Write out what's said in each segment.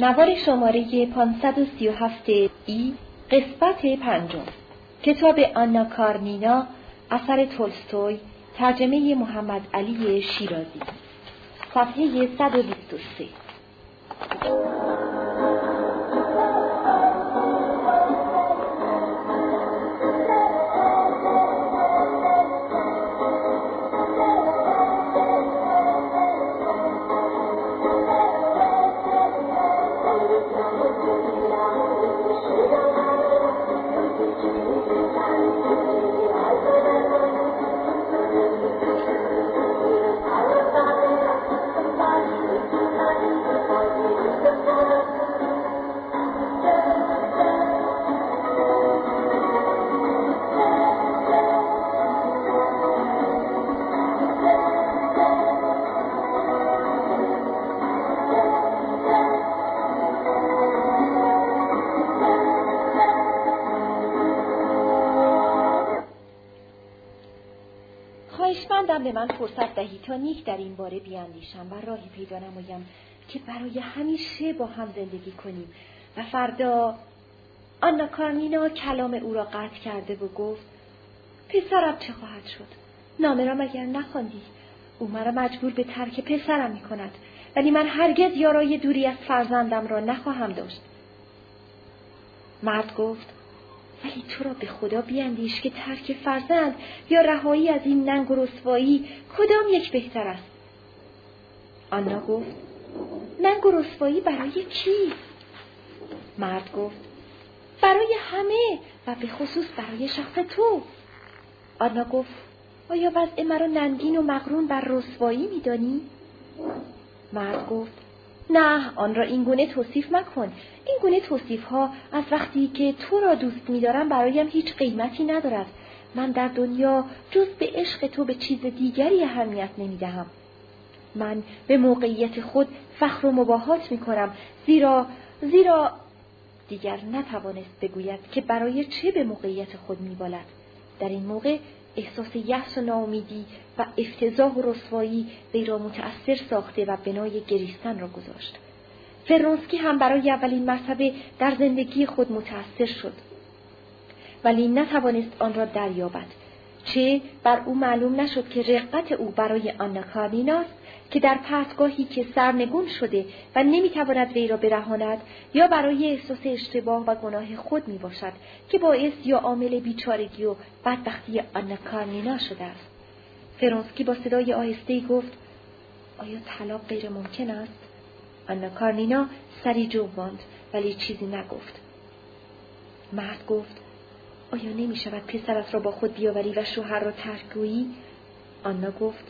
نوار شماره 537 ای قسمت پنجم. کتاب آنا کارنینا اثر تولستوی ترجمه محمد علی شیرازی. صفحه 123 خواهشمندم به من فرصت دهی تا نیک در این باره بیاندیشم و راهی پیدا نمایم که برای همیشه با هم زندگی کنیم. و فردا آنا کارنینا کلام او را قطع کرده و گفت پسرم چه خواهد شد؟ نامه را مگر نخواندی؟ او مرا مجبور به ترک پسرم می کند. ولی من هرگز یارای دوری از فرزندم را نخواهم داشت. مرد گفت ولی تو را به خدا بیندیش که ترک فرزند یا رهایی از این ننگ و رسوایی کدام یک بهتر است؟ آنا گفت ننگ و رسوایی برای کی مرد گفت برای همه و به خصوص برای شخص تو. آنا گفت آیا وضع مرا ننگین و مقرون بر رسوایی میدانی؟ مرد گفت نه آن را این گونه توصیف مکن. این گونه توصیف ها از وقتی که تو را دوست میدارم برایم هیچ قیمتی ندارد. من در دنیا جز به عشق تو به چیز دیگری اهمیت نمی‌دهم. من به موقعیت خود فخر و مباهات می کنم زیرا زیرا دیگر نتوانست بگوید که برای چه به موقعیت خود میبالد. در این موقع احساس یأس و ناامیدی و افتضاح و رسوایی وی را متأثر ساخته و بنای گریستن را گذاشت. فرونسکی هم برای اولین مرتبه در زندگی خود متأثر شد. ولی نتوانست آن را دریابد چه بر او معلوم نشد که رقت او برای آنا کارنیناست که در پرتگاهی که سرنگون شده و نمی‌تواند وی را برهاند یا برای احساس اشتباه و گناه خود می باشد که باعث یا عامل بیچارگی و بدبختی آنا کارنینا شده است. فرانسکی با صدای آهسته گفت آیا طلاق غیر ممکن است؟ آنا کارنینا سری جنباند ولی چیزی نگفت. مرد گفت آیا نمی شود پسرت را با خود بیاوری و شوهر را ترک گویی؟ آنا گفت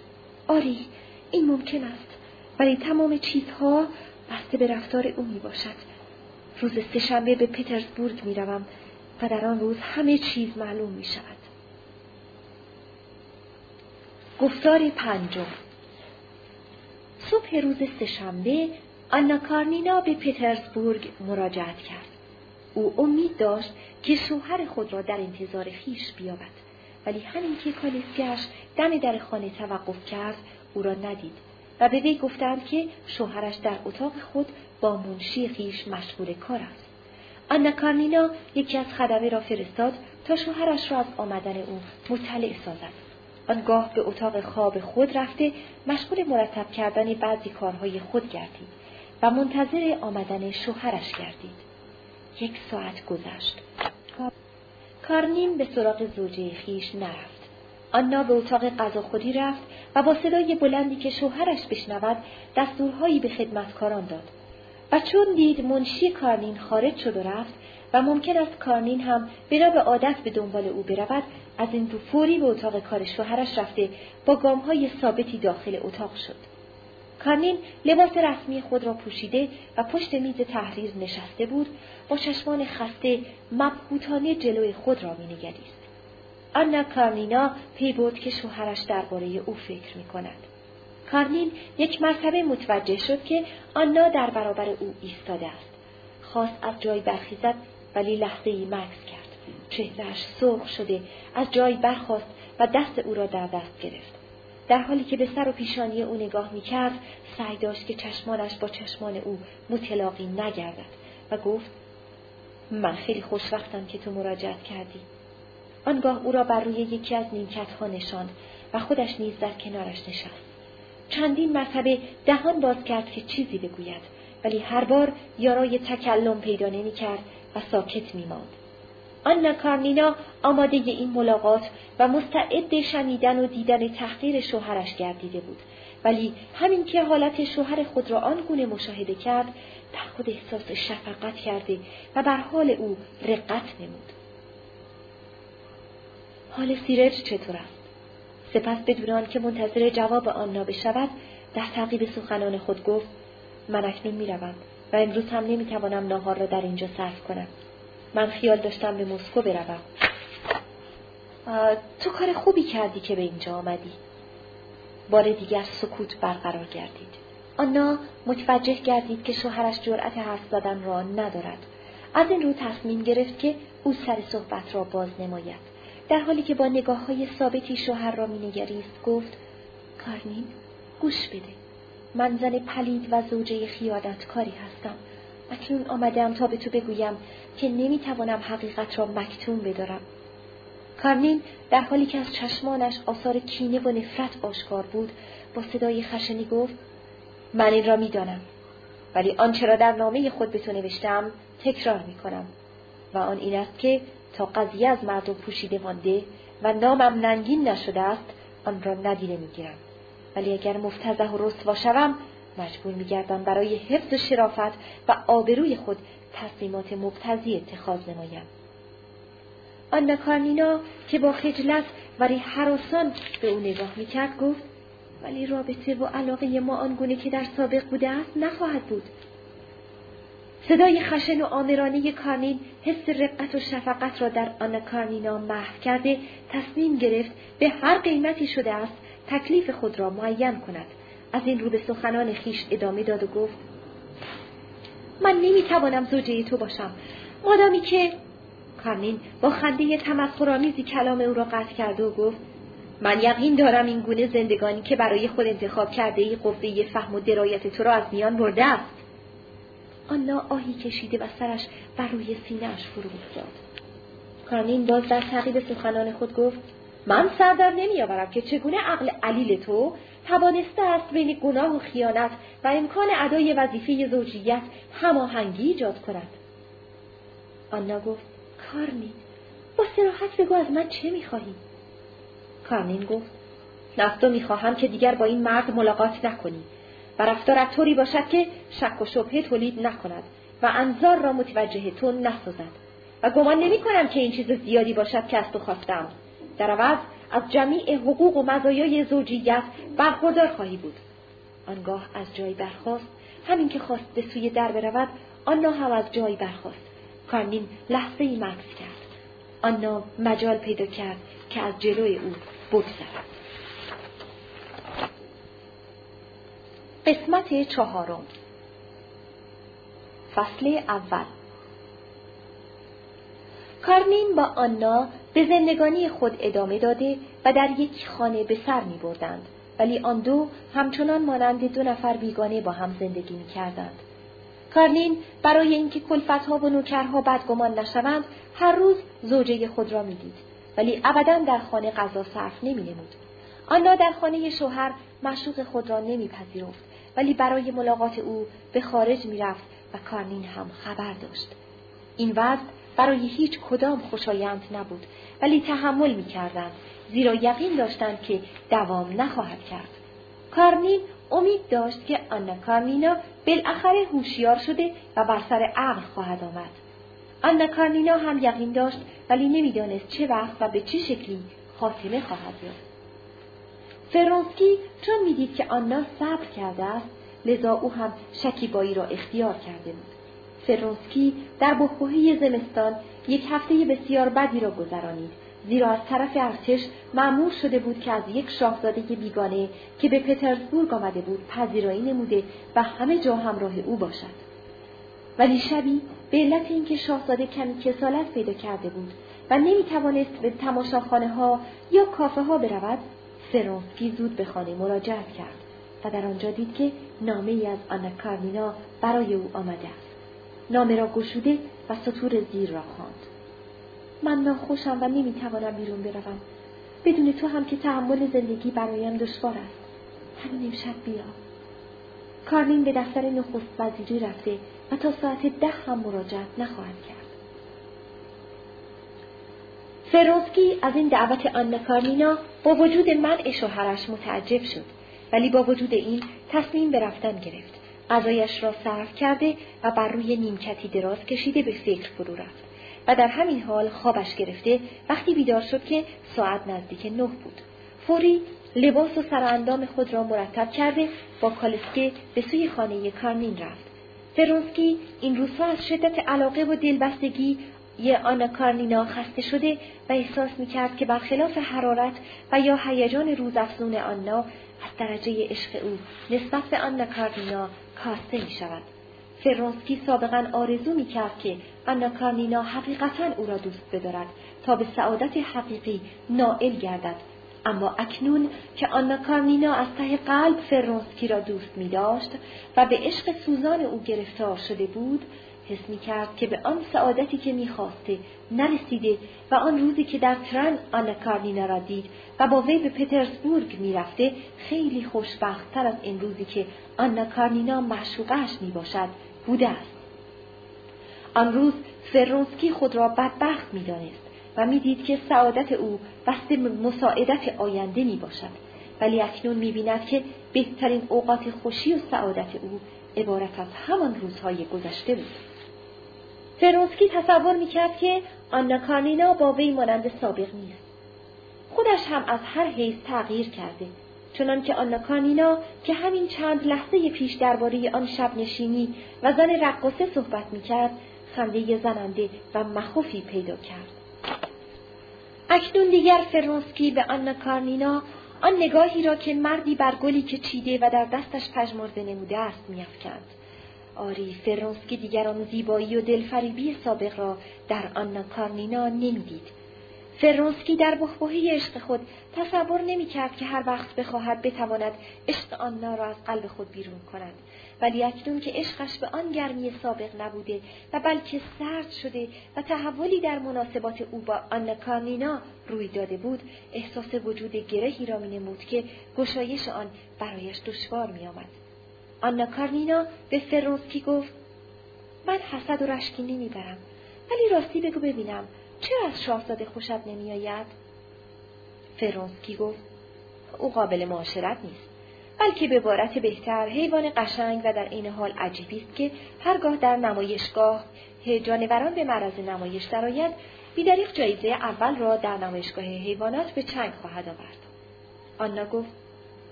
آری این ممکن است ولی تمام چیزها بسته به رفتار او می باشد. روز سهشنبه به پترزبورگ می روم و در آن روز همه چیز معلوم می شود. گفتار پنجم صبح روز سهشنبه آنا کارنینا به پترزبورگ مراجعت کرد. او امید داشت که شوهر خود را در انتظار خیش بیابد ولی همین که کالسکش دم در خانه توقف کرد او را ندید و به وی گفتند که شوهرش در اتاق خود با منشی خیش مشغول کار است. آنا کارنینا یکی از خدمه را فرستاد تا شوهرش را از آمدن او مطلع سازد. آنگاه به اتاق خواب خود رفته مشغول مرتب کردن بعضی کارهای خود گردید و منتظر آمدن شوهرش گردید. یک ساعت گذشت. کارنین به سراغ زوجه خیش نرفت. آنا به اتاق غذاخوری رفت و با صدای بلندی که شوهرش بشنود دستورهایی به خدمتکاران داد. و چون دید منشی کارنین خارج شد و رفت و ممکن است کارنین هم بنا به عادت به دنبال او برود از این دو فوری به اتاق کار شوهرش رفته با گامهای ثابتی داخل اتاق شد. کارنین لباس رسمی خود را پوشیده و پشت میز تحریر نشسته بود با چشمان خسته مبهوتانه جلوی خود را مینگریست. آنا کارنینا پی بود که شوهرش درباره او فکر می کند. کارنین یک مرتبه متوجه شد که آنا در برابر او ایستاده است. خواست از جای برخیزد ولی لحظه ای مکس کرد. چهرهش سرخ شده از جای برخواست و دست او را در دست گرفت. در حالی که به سر و پیشانی او نگاه می‌کرد سعی داشت که چشمانش با چشمان او متلاقی نگردد و گفت من خیلی خوشوقتم که تو مراجعت کردی آنگاه او را بر روی یکی از نیمکت ها نشاند و خودش نیز در کنارش نشست. چندین مرتبه دهان باز کرد که چیزی بگوید ولی هر بار یارای تکلم پیدا نمی کرد و ساکت می ماند. آنا کارنینا آماده این ملاقات و مستعد شنیدن و دیدن تحقیر شوهرش گردیده بود. ولی همین که حالت شوهر خود را آنگونه مشاهده کرد در خود احساس شفقت کرده و بر حال او رقت نمود. حال سیرج چطور است؟ سپس بدون که منتظر جواب آنها بشود در تعقیب سخنان خود گفت من اکنون می‌روم و امروز هم نمی‌توانم ناهار را در اینجا صرف کنم. من خیال داشتم به مسکو بروم. تو کار خوبی کردی که به اینجا آمدی. بار دیگر سکوت برقرار گردید. آنا متوجه گردید که شوهرش جرأت حرف زدن را ندارد. از این رو تصمیم گرفت که او سر صحبت را باز نماید در حالی که با نگاه های ثابتی شوهر را مینگریست گفت کارنین گوش بده. من زن پلید و زوجه کاری هستم. اکنون آمدم تا به تو بگویم که نمی‌توانم حقیقت را مکتوم بدارم. کارنین در حالی که از چشمانش آثار کینه و نفرت آشکار بود با صدای خشنی گفت من این را می‌دانم ولی آنچه را در نامه خود به تو نوشتم تکرار می‌کنم و آن این است که تا قضیه از مردم پوشیده مانده و نامم ننگین نشده است آن را ندیده می‌گیرم. ولی اگر مفتزه و رسوا شوم مجبور میگردم برای حفظ شرافت و آبروی خود تصمیمات مبتزی اتخاذ نمایم. آن کارنینا که با خجلت ولی حراسان به او نگاه می‌کرد گفت ولی رابطه و علاقه ما آنگونه که در سابق بوده است نخواهد بود. صدای خشن و آمرانه کارنین حس رقت و شفقت را در آن کارنینا محو کرده تصمیم گرفت به هر قیمتی شده است تکلیف خود را معین کند. از این رو به سخنان خیش ادامه داد و گفت من نمی‌توانم زوجه تو باشم. مادامی که کارنین با خنده تمسخرآمیزی کلام او را قطع کرده و گفت من یقین دارم این گونه زندگانی که برای خود انتخاب کرده ای قوه فهم و درایت تو را از میان برده است. آنا آهی کشیده و سرش بر روی سینهاش فرو افتاد کارنین باز در تعقیب سخنان خود گفت من سر در نمیآورم که چگونه عقل علیل تو توانسته است بین گناه و خیانت و امکان ادای وظیفه زوجیت هماهنگی ایجاد کند. آنا گفت کارنین با سراحت بگو از من چه می‌خواهی؟ کارنین گفت نفتو می‌خواهم که دیگر با این مرد ملاقات نکنی. و رفتارت طوری باشد که شک و شبهه تولید نکند و انظار را متوجه تو نسازد. و گمان نمی کنم که این چیز زیادی باشد که از تو خواستم. در عوض از جمیع حقوق و مزایای زوجیت برخوردار خواهی بود. آنگاه از جای برخواست همین که خواست به سوی در برود آنا هم از جای برخواست کارنین لحظه ای مکس کرد آنا مجال پیدا کرد که از جلوی او بگذرد. قسمت چهارم. فصل اول. کارنین با آنا به زندگانی خود ادامه داده و در یک خانه به سر می بردند. ولی آن دو همچنان مانند دو نفر بیگانه با هم زندگی می کردند. کارنین برای اینکه کلفتها و نوکرها بدگمان نشوند هر روز زوجه خود را می‌دید ولی ابدا در خانه غذا صرف نمی نمود. آنا در خانه شوهر مشروق خود را نمیپذیرفت ولی برای ملاقات او به خارج می‌رفت و کارنین هم خبر داشت. این وضع برای هیچ کدام خوشایند نبود ولی تحمل می‌کردند زیرا یقین داشتند که دوام نخواهد کرد. کارنین امید داشت که آنا کارنینا بالاخره هوشیار شده و بر سر عقل خواهد آمد. آنا کارنینا هم یقین داشت ولی نمی‌دانست چه وقت و به چه شکلی خاتمه خواهد یافت. فرانسکی چون می‌دید که آنا صبر کرده است لذا او هم شکیبایی را اختیار کرده بود. فرانسکی در بخبوهی زمستان یک هفته بسیار بدی را گذرانید زیرا از طرف ارتش معمور شده بود که از یک شاهزاده بیگانه که به پترزبورگ آمده بود پذیرایی نموده و همه جا همراه او باشد. ولی شبی به علت اینکه شاهزاده کمی کسالت پیدا کرده بود و نمی توانست به تماشاخانه ها یا کافه ها برود فرونسکی زود به خانه مراجعت کرد و در آنجا دید که نامه ای از آنا کارمینا برای او آمده است. نامه را گشوده و سطور زیر را خواند. من ناخوشم و نمی‌توانم بیرون بروم. بدون تو هم که تحمل زندگی برایم دشوار است. همین امشب بیا. کارلین به دفتر نخست وزیری رفته و تا ساعت ده هم مراجعت نخواهد کرد. فرونسکی از این دعوت آن کارمینا با وجود منع شوهرش متعجب شد ولی با وجود این تصمیم به رفتن گرفت. غذایش را صرف کرده و بر روی نیمکتی دراز کشیده به فکر فرو رفت. و در همین حال خوابش گرفته وقتی بیدار شد که ساعت نزدیک نه بود. فوری لباس و سراندام خود را مرتب کرده با کالسکه به سوی خانه کارنین رفت. فرونسکی این روزها از شدت علاقه و دلبستگی یه آنا کارنینا خسته شده و احساس می‌کرد که برخلاف حرارت و یا هیجان روزافزون آنا از درجه عشق او نسبت به آنا کارنینا کاسته می شود. فرونسکی سابقا آرزو می کرد که آنا کارنینا حقیقتا او را دوست بدارد تا به سعادت حقیقی نائل گردد اما اکنون که آنا کارنینا از ته قلب فرونسکی را دوست می داشت و به عشق سوزان او گرفتار شده بود حس می کرد که به آن سعادتی که می خواسته نرسیده و آن روزی که در ترن آنا کارنینا را دید و با وی به پترزبورگ می رفته خیلی خوشبختتر از این روزی که آنا کارنینا معشوقش می باشد بوده است. آن روز فرونسکی خود را بدبخت می دانست و می دید که سعادت او بسته مساعدت آینده می باشد. ولی اکنون می بیند که بهترین اوقات خوشی و سعادت او عبارت از همان روزهای گذشته بود. فرونسکی تصور می‌کرد که آنا کارنینا با وی مانند سابق نیست. خودش هم از هر حیث تغییر کرده. چنان که آنا کارنینا که همین چند لحظه پیش درباره آن شب نشینی و زن رقاصه صحبت می‌کرد خنده زننده و مخوفی پیدا کرد. اکنون دیگر فرونسکی به آنا کارنینا آن نگاهی را که مردی بر گلی که چیده و در دستش پژمرده نموده است میافکند. آری فرونسکی دیگر آن زیبایی و دلفریبی سابق را در آنا کارنینا نمی‌دید. فرونسکی در بخبهی عشق خود تصور نمی‌کرد که هر وقت بخواهد بتواند عشق آنا را از قلب خود بیرون کند. ولی اکنون که عشقش به آن گرمی سابق نبوده و بلکه سرد شده و تحولی در مناسبات او با آنا کارنینا روی داده بود احساس وجود گرهی را مینمود که گشایش آن برایش دشوار میآمد. آنا کارنینا به فرونسکی گفت من حسد و رشکی نمی‌برم ولی راستی بگو ببینم چرا از شاهزاده خوشت نمیآید؟ فرونسکی گفت او قابل معاشرت نیست بلکه به عبارت بهتر حیوان قشنگ و در این حال عجیبی است که هرگاه در نمایشگاه جانوران به معرض نمایش درآید بیدریق جایزه اول را در نمایشگاه حیوانات به چنگ خواهد آورد. آنا گفت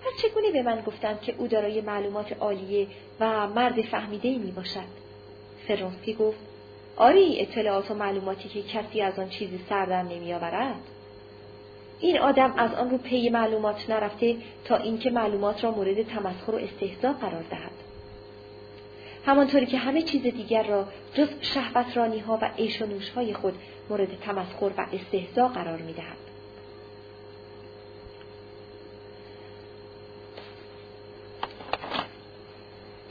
پس چگونه به من گفتند که او دارای معلومات عالیه و مرد فهمیده می باشد؟ فرونسکی گفت آری اطلاعات و معلوماتی که کسی از آن چیزی سردر نمی آورد. این آدم از آن رو پی معلومات نرفته تا اینکه معلومات را مورد تمسخر و استهزا قرار دهد. همانطوری که همه چیز دیگر را جز شهوت ها و عیش و نوش های خود مورد تمسخر و استهزا قرار می دهد.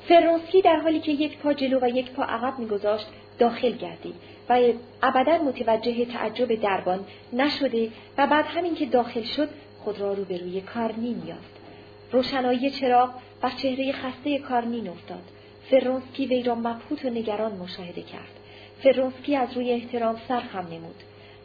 فرونسکی در حالی که یک پا جلو و یک پا عقب میگذاشت داخل گردید و ابدا متوجه تعجب دربان نشده و بعد همین که داخل شد خود را روبروی کارنین یافت. روشنایی چراغ بر چهره خسته کارنین افتاد. فرونسکی وی را مبهوت و نگران مشاهده کرد. فرونسکی از روی احترام سر خم نمود.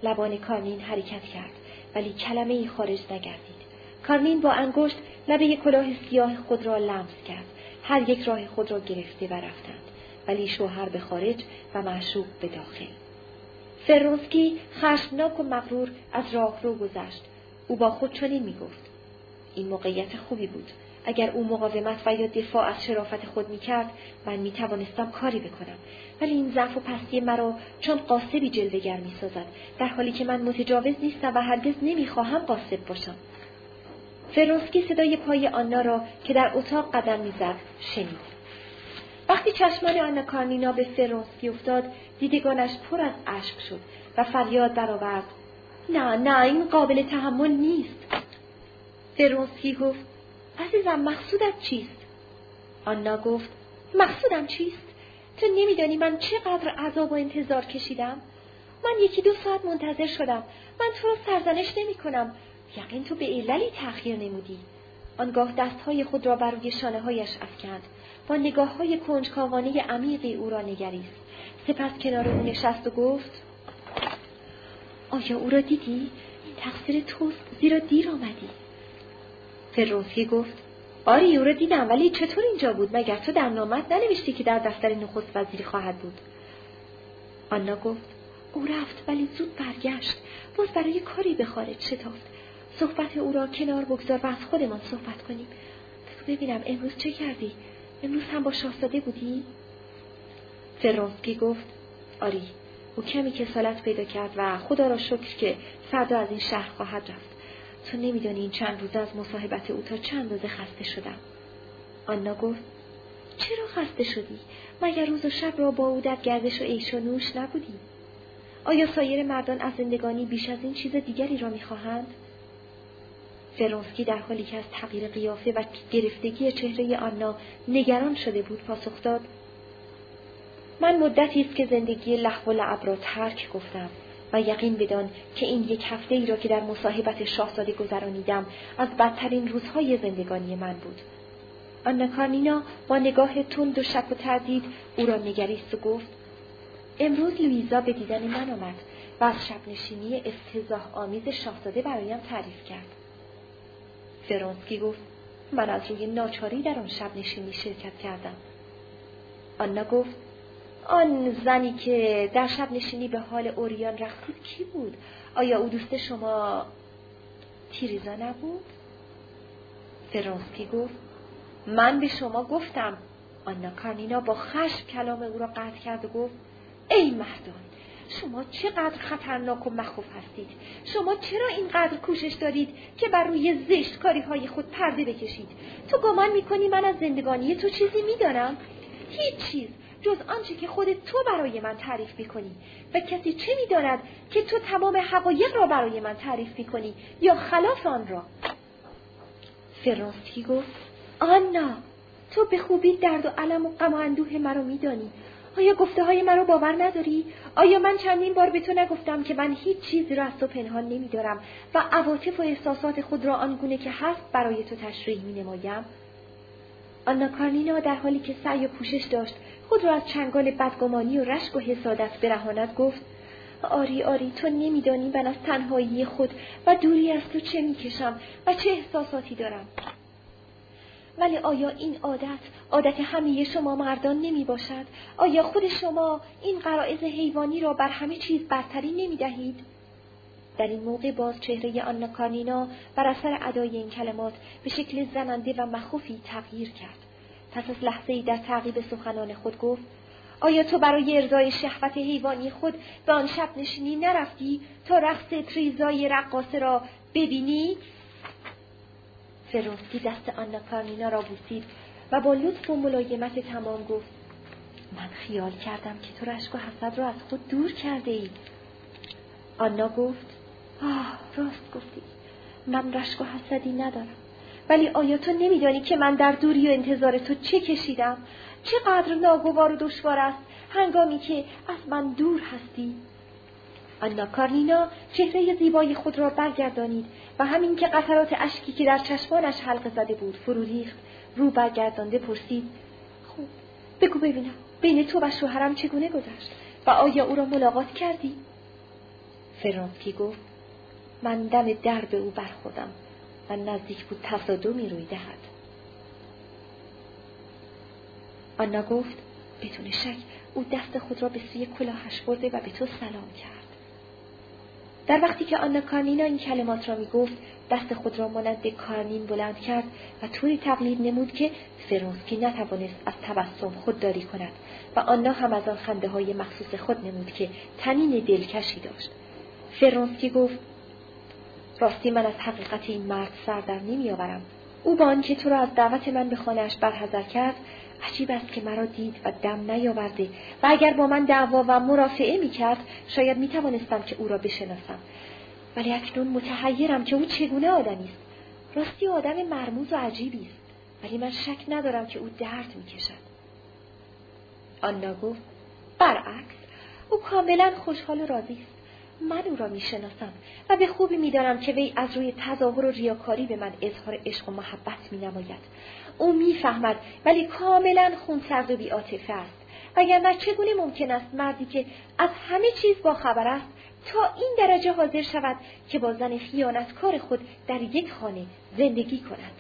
لبان کارنین حرکت کرد ولی کلمه ای خارج نگردید. کارنین با انگشت لبه کلاه سیاه خود را لمس کرد. هر یک راه خود را گرفته و رفتند. ولی شوهر به خارج و معشوق به داخل. فرونسکی خشمناک و مغرور از راه رو گذشت. او با خود چنین می‌گفت. این موقعیت خوبی بود. اگر او مقاومت و یا دفاع از شرافت خود می‌کرد من می‌توانستم کاری بکنم. ولی این ضعف و پستی مرا چون قاسبی جلوگر می‌سازد در حالی که من متجاوز نیستم و هرگز نمی‌خواهم قاسب باشم. فرونسکی صدای پای آنا را که در اتاق قدم می‌زد شنید. وقتی چشمان آنا کارنینا به فرونسکی افتاد دیدگانش پر از اشک شد و فریاد برآورد نه نه این قابل تحمل نیست. فرونسکی گفت عزیزم مقصودت چیست؟ آنا گفت مقصودم چیست؟ تو نمیدانی من چقدر عذاب و انتظار کشیدم؟ من یکی دو ساعت منتظر شدم. من تو را سرزنش نمی کنم یقین تو به عللی تأخیر نمودی. آنگاه دستهای خود را بر روی شانه هایش افکند. با نگاه های کنجکاوانه عمیقی او را نگریست. سپس کنار او نشست و گفت آیا او را دیدی؟ این تقصیر توست زیرا دیر آمدی. فرونسکی گفت آری او را دیدم ولی چطور اینجا بود؟ مگر تو در نامت ننوشتی که در دفتر نخست وزیری خواهد بود؟ آنا گفت او رفت ولی زود برگشت. باز برای کاری به خارج شتافت. صحبت او را کنار بگذار و از خودمان صحبت کنیم. ببینم امروز چه کردی؟ امروز هم با شاهزاده بودی؟ فرانسکی گفت آری. او کمی کسالت پیدا کرد و خدا را شکر که فردا از این شهر خواهد رفت. تو نمیدانی این چند روز از مصاحبت او تا چند روزه خسته شدم. آنا گفت چرا خسته شدی؟ مگر روز و شب را با او در گردش و عیش و نوش نبودی؟ آیا سایر مردان از زندگانی بیش از این چیز دیگری را می‌خواهند؟ فرونسکی در حالی که از تغییر قیافه و گرفتگی چهره آنا نگران شده بود پاسخ داد من مدتی است که زندگی لحو و لعب را ترک گفتم و یقین بدان که این یک هفته ای را که در مصاحبت شاهزاده گذرانیدم از بدترین روزهای زندگانی من بود. آنا کارنینا با نگاه تند و شک و تردید او را نگریست و گفت امروز لویزا به دیدن من آمد و از شب نشینی افتضاح آمیز شاهزاده برایم تعریف کرد. فرانسکی گفت من از روی ناچاری در آن شب نشینی شرکت کردم. آنا گفت آن زنی که در شب نشینی به حال اوریان رقصید کی بود؟ آیا او دوست شما تیریزا نبود؟ فرانسکی گفت من به شما گفتم آنا کارنینا با خشم کلام او را قطع کرد و گفت ای مردان شما چقدر خطرناک و مخوف هستید؟ شما چرا اینقدر کوشش دارید که بر روی زشت کاری های خود پرده بکشید؟ تو گمان می‌کنی من از زندگانی تو چیزی می‌دانم؟ هیچ چیز جز آنچه که خود تو برای من تعریف می‌کنی. و کسی چه می‌داند که تو تمام حقایق را برای من تعریف می‌کنی یا خلاف آن را؟ فرانسکی گفت؟ آنا تو به خوبی درد و علم و غم و اندوه مرا میدانی. آیا گفته های مرا باور نداری؟ آیا من چندین بار به تو نگفتم که من هیچ چیزی را از تو پنهان نمیدارم و عواطف و احساسات خود را آنگونه که هست برای تو تشریح می نمایم؟ آنا کارنینا در حالی که سعی و کوشش داشت خود را از چنگال بدگمانی و رشک و حسادت برهاند گفت آری آری تو نمیدانی من از تنهایی خود و دوری از تو چه می‌کشم و چه احساساتی دارم ولی آیا این عادت عادت همه شما مردان نمی باشد؟ آیا خود شما این قرائز حیوانی را بر همه چیز برتری نمی دهید؟ در این موقع باز چهره آن کارنینا بر اثر ادای این کلمات به شکل زننده و مخوفی تغییر کرد. پس از لحظه ای در تعقیب سخنان خود گفت آیا تو برای ارزای شهوت حیوانی خود به آن شب نشینی نرفتی تا رقص تریزای رقاصه را ببینی؟ فرونسکی دست آنا کارنینا را بوسید و با لطف و ملایمت تمام گفت من خیال کردم که تو رشک و حسد را از خود دور کرده ای. آنا گفت آه راست گفتی. من رشک و حسدی ندارم. ولی آیا تو نمیدانی که من در دوری و انتظار تو چه کشیدم؟ چقدر ناگوار و دشوار است؟ هنگامی که از من دور هستی؟ آنا کارنینا چهره زیبای خود را برگردانید و همین که قطرات اشکی که در چشمانش حلقه زده بود فرو ریخت رو برگردانده پرسید خوب بگو ببینم بین تو و شوهرم چگونه گذشت و آیا او را ملاقات کردی؟ فرانسکی گفت من دم در به او برخوردم و نزدیک بود تصادمی روی دهد. آنا گفت بدون شک او دست خود را به سوی کلاهش برده و به تو سلام کرد. در وقتی که آنا کارنینا این کلمات را می گفت دست خود را مانند کارنین بلند کرد و طوری تقلید نمود که فرونسکی نتوانست از تبسم خودداری کند و آنا هم از آن خنده های مخصوص خود نمود که تنین دلکشی داشت. فرونسکی گفت راستی من از حقیقت این مرد سر در نمیآورم. او با آنکه تو را از دعوت من به خانهاش برحضر کرد عجیب است که مرا دید و دم نیاورده و اگر با من دعوا و مرافعه می کرد شاید می توانستم که او را بشناسم. ولی اکنون متحیرم که او چگونه آدمی است. راستی آدم مرموز و عجیبی است. ولی من شک ندارم که او درد می‌کشد. آنا گفت برعکس او کاملا خوشحال و راضی است. من او را می‌شناسم و به خوبی می‌دانم که وی از روی تظاهر و ریاکاری به من اظهار عشق و محبت مینماید. او می‌فهمد ولی کاملا خونسرد و بیعاطفه است. وگرنه چگونه ممکن است مردی که از همه چیز با خبر است تا این درجه حاضر شود که با زن خیانتکار خود در یک خانه زندگی کند؟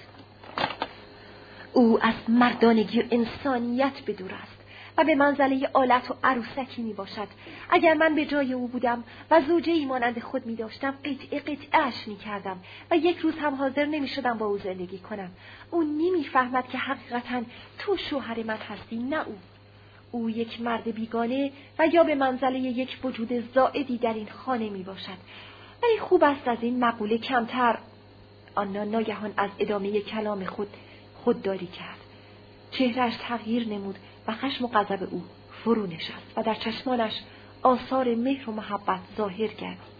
او از مردانگی و انسانیت به دور است. و به منزله آلت و عروسکی می باشد. اگر من به جای او بودم و زوجه ای مانند خود می داشتم قطعه قطعش می کردم و یک روز هم حاضر نمی شدم با او زندگی کنم. او نمی فهمد که حقیقتا تو شوهر من هستی نه او. او یک مرد بیگانه و یا به منزله یک وجود زائدی در این خانه می باشد. ولی خوب است از این مقوله کمتر آنا ناگهان از ادامه کلام خود خودداری کرد. چهرش تغییر نمود و خشم و غضب او فرو نشست و در چشمانش آثار مهر و محبت ظاهر گردید.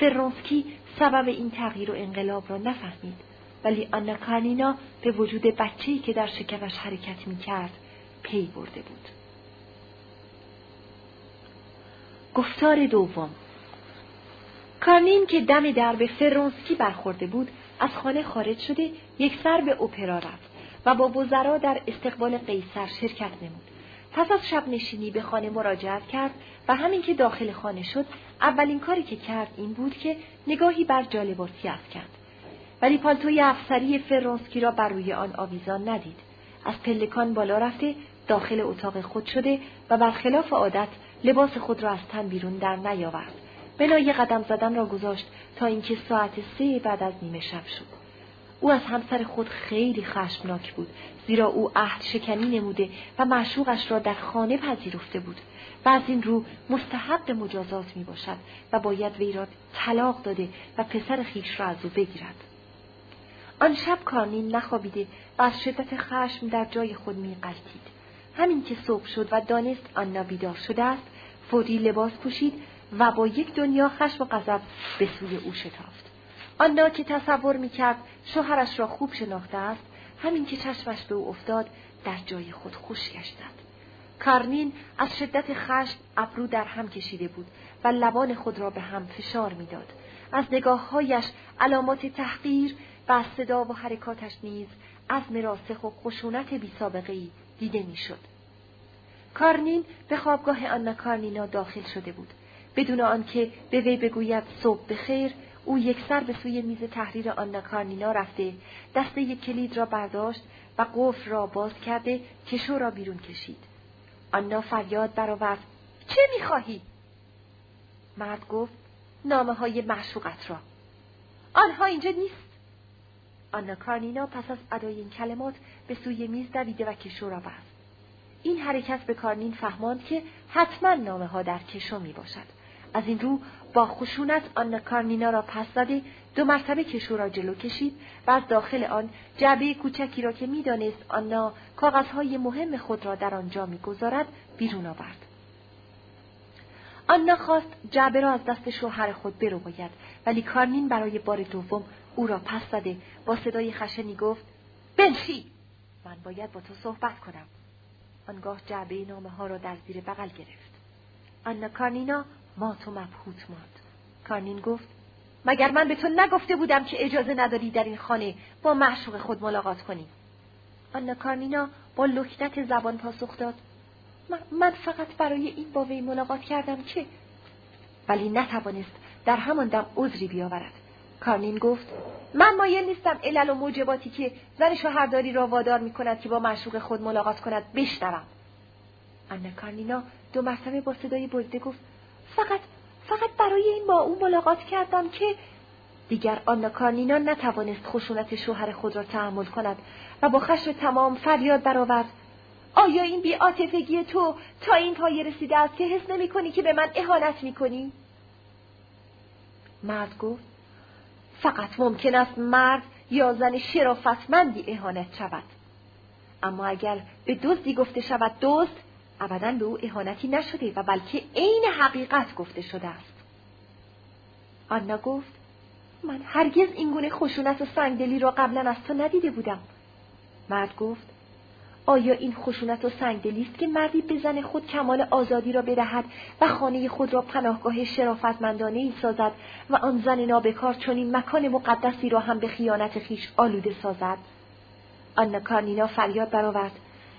فرانسکی سبب این تغییر و انقلاب را نفهمید ولی آنا کارنینا به وجود بچه‌ای که در شکمش حرکت می کرد پی برده بود. گفتار دوم کارنین که دم در به فرانسکی برخورده بود از خانه خارج شده یک سر به اپرا رفت و با وزرا در استقبال قیصر شرکت نمود. پس از شب نشینی به خانه مراجعت کرد و همین که داخل خانه شد اولین کاری که کرد این بود که نگاهی بر جالباسی کرد. ولی پالتوی افسری فرانسکی را بر روی آن آویزان ندید. از پلکان بالا رفته داخل اتاق خود شده و برخلاف عادت لباس خود را از تن بیرون در نیاورد. بنای قدم زدن را گذاشت تا اینکه ساعت سه بعد از نیمه شب شد. او از همسر خود خیلی خشمناک بود زیرا او عهد شکنی نموده و معشوقش را در خانه پذیرفته بود و از این رو مستحق مجازات می باشد و باید وی را طلاق داده و پسر خیش را از او بگیرد. آن شب کارنین نخوابیده و از شدت خشم در جای خود می قلتید. همین که صبح شد و دانست آن بیدار شده است فوری لباس پوشید و با یک دنیا خشم و غضب به سوی او شتافت. آنا که تصور می‌کرد شوهرش را خوب شناخته است همین که چشمش به او افتاد در جای خود خوش گشتد. کارنین از شدت خشم ابرو در هم کشیده بود و لبان خود را به هم فشار می‌داد. از نگاههایش علامات تحقیر و از صدا و حرکاتش نیز از مراسخ و خشونت بی ای دیده می‌شد. کارنین به خوابگاه آنا کارنینا داخل شده بود. بدون آنکه به وی بگوید صبح بخیر او یک سر به سوی میز تحریر آنا کارنینا رفته دسته یک کلید را برداشت و قفل را باز کرده کشو را بیرون کشید. آنا فریاد برآورد چه می‌خواهی؟ مرد گفت نامه های معشوقت را. آنها اینجا نیست. آنا کارنینا پس از ادای این کلمات به سوی میز دویده و کشو را بست. این حرکت به کارنین فهماند که حتما نامه ها در کشو می باشد. از این رو با خشونت آن کارنینا را پس زده دو مرتبه کشو را جلو کشید و از داخل آن جعبه کوچکی را که می‌دانست آنا کاغذهای مهم خود را در آنجا می‌گذارد بیرون آورد. آنا خواست جعبه را از دست شوهر خود برو باید ولی کارنین برای بار دوم او را پس زده با صدای خشنی گفت بنشی من باید با تو صحبت کنم. آنگاه جعبه نامه ها را در زیر بغل گرفت. آنا کارنینا مات و مبهوت ماند. کارنین گفت مگر من به تو نگفته بودم که اجازه نداری در این خانه با معشوق خود ملاقات کنی؟ آنا کارنینا با لکنت زبان پاسخ داد من فقط برای این با وی ملاقات کردم که ولی نتوانست در همان دم عذری بیاورد. کارنین گفت من مایل نیستم علل و موجباتی که زن شوهرداری را وادار می کند که با معشوق خود ملاقات کند بشنوم. آنا کارنینا دو مرتبه با صدای بریده گفت فقط فقط برای این با او ملاقات کردم که دیگر آنا کارنینا نتوانست خشونت شوهر خود را تحمل کند و با خشم تمام فریاد برآورد آیا این بیعاطفگی تو تا این پایه رسیده است که حس نمی کنی که به من اهانت می کنی؟ مرد گفت فقط ممکن است مرد یا زن شرافتمندی اهانت شود اما اگر به دزدی گفته شود دزد ابدا به او اهانتی نشده و بلکه عین حقیقت گفته شده است. آنا گفت من هرگز این گونه خشونت و سنگدلی را قبلا از تو ندیده بودم. مرد گفت آیا این خشونت و سنگدلی است که مردی به زن خود کمال آزادی را بدهد و خانه خود را پناهگاه شرافتمندانه ای سازد و آن زن نابکار چنین مکان مقدسی را هم به خیانت خیش آلوده سازد؟ آنا کارنینا فریاد برآورد.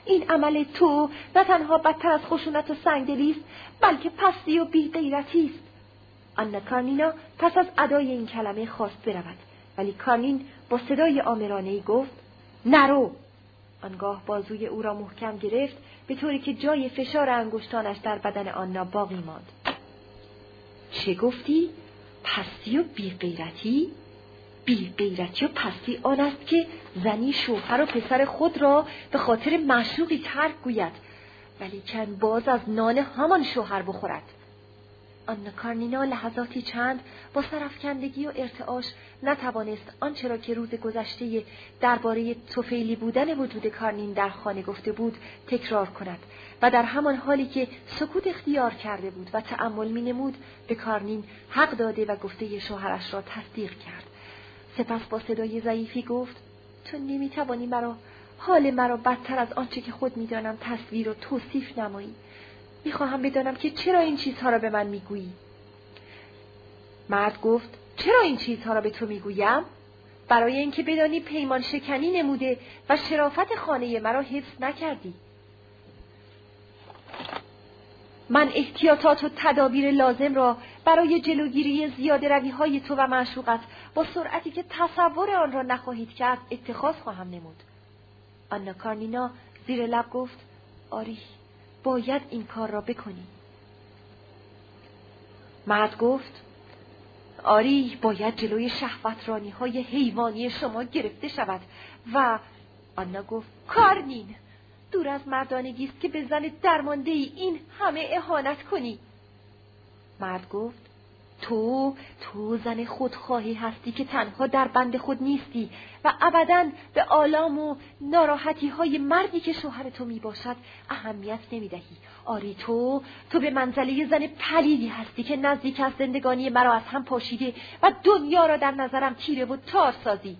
این عمل تو نه تنها بدتر از خشونت و سنگدلی است بلکه پستی و بیغیرتی است. آنا کارنینا پس از ادای این کلمه خواست برود ولی کارنین با صدای آمرانه ای گفت نرو. آنگاه بازوی او را محکم گرفت به طوری که جای فشار انگشتانش در بدن آنا باقی ماند. چه گفتی؟ پستی و بیغیرتی؟ بیغیرتی و پستی آن است که زنی شوهر و پسر خود را به خاطر معشوقی ترک گوید ولی چند باز از نان همان شوهر بخورد. آن کارنینا لحظاتی چند با سرفکندگی و ارتعاش نتوانست آنچه را که روز گذشته درباره توفیلی بودن وجود کارنین در خانه گفته بود تکرار کند و در همان حالی که سکوت اختیار کرده بود و تأمل می نمود به کارنین حق داده و گفته شوهرش را تصدیق کرد. سپس با صدای ضعیفی گفت تو نمی‌توانی مرا حال مرا بدتر از آنچه که خود می‌دانم تصویر و توصیف نمایی. می‌خواهم بدانم که چرا این چیزها را به من می‌گویی. مرد گفت چرا این چیزها را به تو می‌گویم؟ برای اینکه بدانی پیمان شکنی نموده و شرافت خانه مرا حفظ نکردی. من احتیاطات و تدابیر لازم را برای جلوگیری زیاده روی های تو و معشوقت با سرعتی که تصور آن را نخواهید کرد اتخاذ خواهم نمود. آنا کارنینا زیر لب گفت آری باید این کار را بکنی. مرد گفت آری باید جلوی شهوترانی های حیوانی شما گرفته شود و آنا گفت کارنین دور از مردانگی است که به زن درمانده ای این همه اهانت کنی مرد گفت تو تو زن خودخواهی هستی که تنها در بند خود نیستی و ابدا به آلام و ناراحتی های مردی که شوهر تو می باشد اهمیت نمی دهی. آری تو تو به منزله زن پلیدی هستی که نزدیک از زندگانی مرا از هم پاشیده و دنیا را در نظرم تیره و تار سازی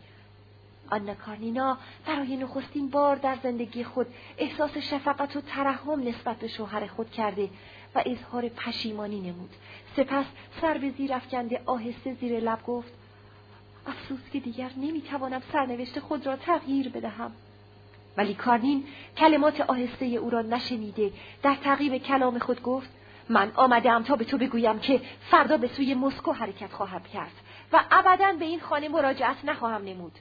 آنا کارنینا برای نخستین بار در زندگی خود احساس شفقت و ترحم نسبت به شوهر خود کرده و اظهار پشیمانی نمود. سپس سر به زیر افکنده آهسته زیر لب گفت افسوس که دیگر نمی‌توانم سرنوشت خود را تغییر بدهم. ولی کارنین کلمات آهسته او را نشنیده در تعقیب کلام خود گفت من آمدم تا به تو بگویم که فردا به سوی مسکو حرکت خواهم کرد و ابدا به این خانه مراجعت نخواهم نمود.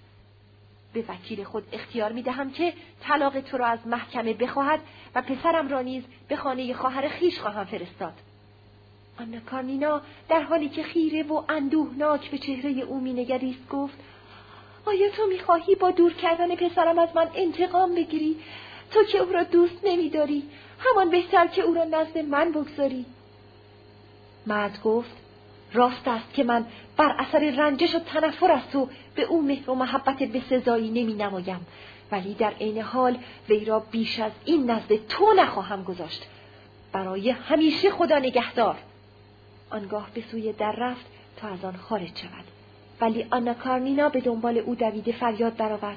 به وکیل خود اختیار می دهم که طلاق تو را از محکمه بخواهد و پسرم را نیز به خانه خواهر خیش خواهم فرستاد. آنا کارنینا در حالی که خیره و اندوهناک به چهره او مینگریست گفت آیا تو می‌خواهی با دور کردن پسرم از من انتقام بگیری تو که او را دوست نمیداری همان بهتر که او را نزد من بگذاری مرد گفت راست است که من بر اثر رنجش و تنفر از تو به او مهر و محبت بسزایی نمی نمایم ولی در عین حال وی را بیش از این نزد تو نخواهم گذاشت. برای همیشه خدا نگهدار. آنگاه به سوی در رفت تا از آن خارج شود. ولی آنا کارنینا به دنبال او دویده فریاد برآورد.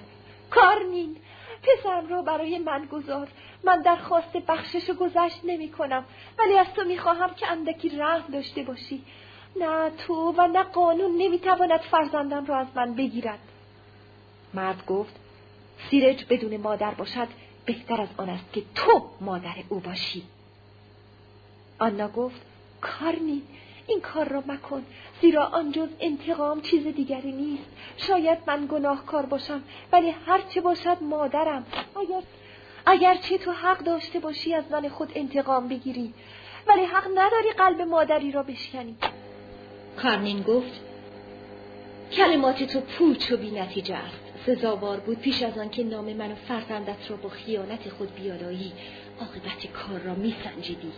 کارنین پسرم را برای من گذار. من درخواست بخشش و گذشت نمی کنم ولی از تو می‌خواهم که اندکی رحم داشته باشی. نه تو و نه قانون نمی‌تواند فرزندم را از من بگیرد. مرد گفت سیرج بدون مادر باشد بهتر از آن است که تو مادر او باشی. آنا گفت کارنی این کار را مکن. زیرا آن جز انتقام چیز دیگری نیست. شاید من گناهکار باشم ولی هرچه باشد مادرم. اگر اگرچه تو حق داشته باشی از من خود انتقام بگیری ولی حق نداری قلب مادری را بشکنی. کارنین گفت کلمات تو پوچ و بی نتیجه است. سزاوار بود پیش از آن که نام من و فرزندت را با خیانت خود بیالایی عاقبت کار را میسنجیدی.